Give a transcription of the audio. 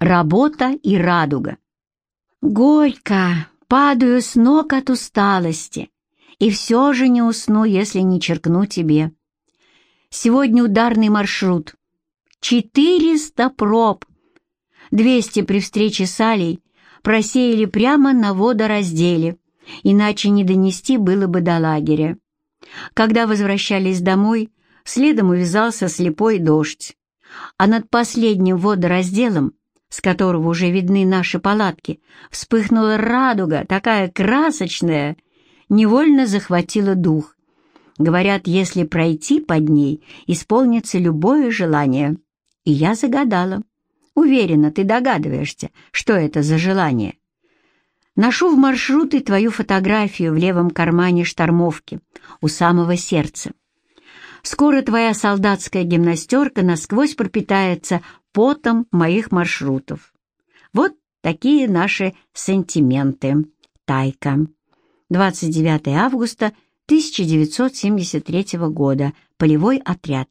Работа и радуга. Горько, падаю с ног от усталости, и все же не усну, если не черкну тебе. Сегодня ударный маршрут. 400 проб. 200 при встрече с Алей просеяли прямо на водоразделе, иначе не донести было бы до лагеря. Когда возвращались домой, следом увязался слепой дождь, а над последним водоразделом, с которого уже видны наши палатки, вспыхнула радуга, такая красочная, невольно захватила дух. Говорят, если пройти под ней, исполнится любое желание. И я загадала. Уверена, ты догадываешься, что это за желание. Ношу в маршруты твою фотографию в левом кармане штормовки, у самого сердца. Скоро твоя солдатская гимнастерка насквозь пропитается потом моих маршрутов. Вот такие наши сантименты. Тайка. 29 августа 1973 года. Полевой отряд.